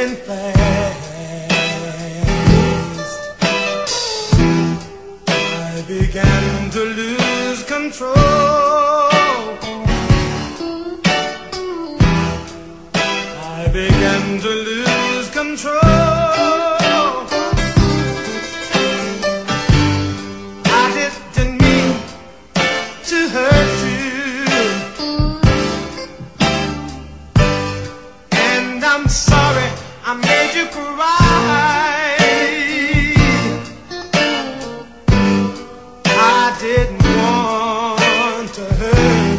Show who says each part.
Speaker 1: and fast. I began to lose control. I began to lose control.